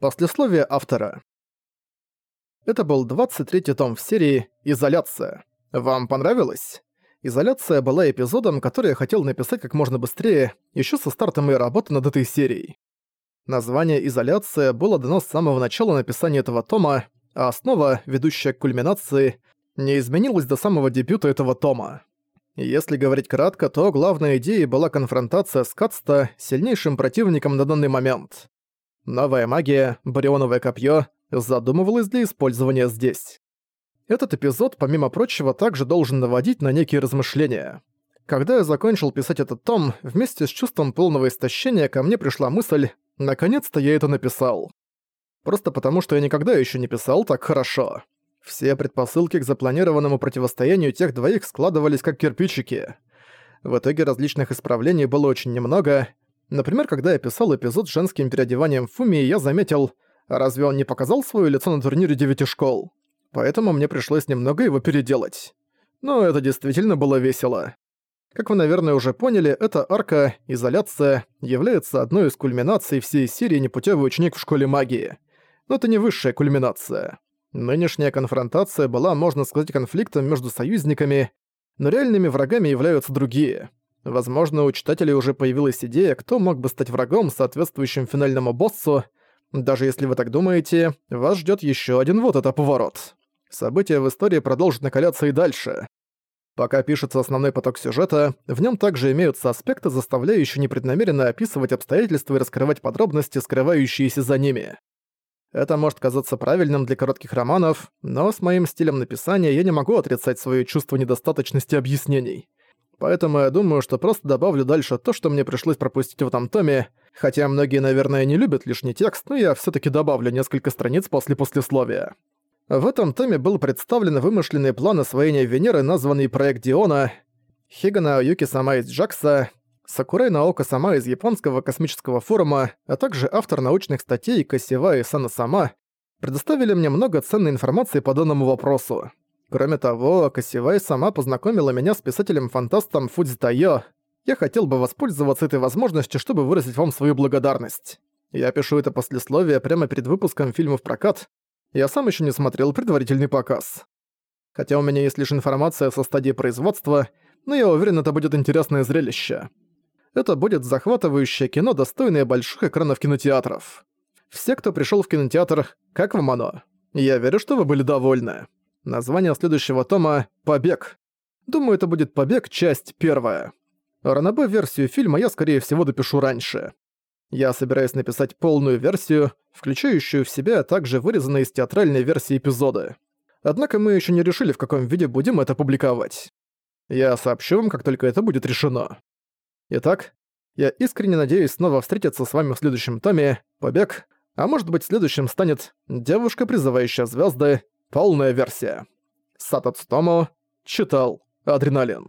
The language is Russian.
Послесловие автора. Это был 23-й том в серии «Изоляция». Вам понравилось? «Изоляция» была эпизодом, который я хотел написать как можно быстрее, еще со стартом моей работы над этой серией. Название «Изоляция» было дано с самого начала написания этого тома, а основа, ведущая к кульминации, не изменилась до самого дебюта этого тома. Если говорить кратко, то главной идеей была конфронтация с Катста, сильнейшим противником на данный момент. Новая магия, барионовое копье, задумывалась для использования здесь. Этот эпизод, помимо прочего, также должен наводить на некие размышления. Когда я закончил писать этот том, вместе с чувством полного истощения ко мне пришла мысль «наконец-то я это написал». Просто потому, что я никогда еще не писал так хорошо. Все предпосылки к запланированному противостоянию тех двоих складывались как кирпичики. В итоге различных исправлений было очень немного, Например, когда я писал эпизод с женским переодеванием Фумии, я заметил, разве он не показал свое лицо на турнире девяти школ? Поэтому мне пришлось немного его переделать. Но это действительно было весело. Как вы, наверное, уже поняли, эта арка «Изоляция» является одной из кульминаций всей серии «Непутевый ученик в школе магии». Но это не высшая кульминация. Нынешняя конфронтация была, можно сказать, конфликтом между союзниками, но реальными врагами являются другие. Возможно, у читателей уже появилась идея, кто мог бы стать врагом, соответствующим финальному боссу. Даже если вы так думаете, вас ждет еще один вот это поворот. События в истории продолжат накаляться и дальше. Пока пишется основной поток сюжета, в нем также имеются аспекты, заставляющие непреднамеренно описывать обстоятельства и раскрывать подробности, скрывающиеся за ними. Это может казаться правильным для коротких романов, но с моим стилем написания я не могу отрицать свое чувство недостаточности объяснений. Поэтому я думаю, что просто добавлю дальше то, что мне пришлось пропустить в этом томе, хотя многие, наверное, не любят лишний текст, но я все таки добавлю несколько страниц после послесловия. В этом томе был представлен вымышленный план освоения Венеры, названный «Проект Диона», Хигана Юки сама из Джакса, Сакурай Наока сама из Японского космического форума, а также автор научных статей Кассива и Сана сама предоставили мне много ценной информации по данному вопросу. Кроме того, Кассивай сама познакомила меня с писателем-фантастом Фудзи Тайо. Я хотел бы воспользоваться этой возможностью, чтобы выразить вам свою благодарность. Я пишу это послесловие прямо перед выпуском фильма в прокат. Я сам еще не смотрел предварительный показ. Хотя у меня есть лишь информация со стадии производства, но я уверен, это будет интересное зрелище. Это будет захватывающее кино, достойное больших экранов кинотеатров. Все, кто пришел в кинотеатр, как вам оно? Я верю, что вы были довольны. Название следующего тома «Побег». Думаю, это будет «Побег. Часть первая». Ранобэ-версию фильма я, скорее всего, допишу раньше. Я собираюсь написать полную версию, включающую в себя также вырезанные из театральной версии эпизоды. Однако мы еще не решили, в каком виде будем это публиковать. Я сообщу вам, как только это будет решено. Итак, я искренне надеюсь снова встретиться с вами в следующем томе «Побег», а может быть следующим станет «Девушка, призывающая звезды», Полная версия. Сата Цутомо читал «Адреналин».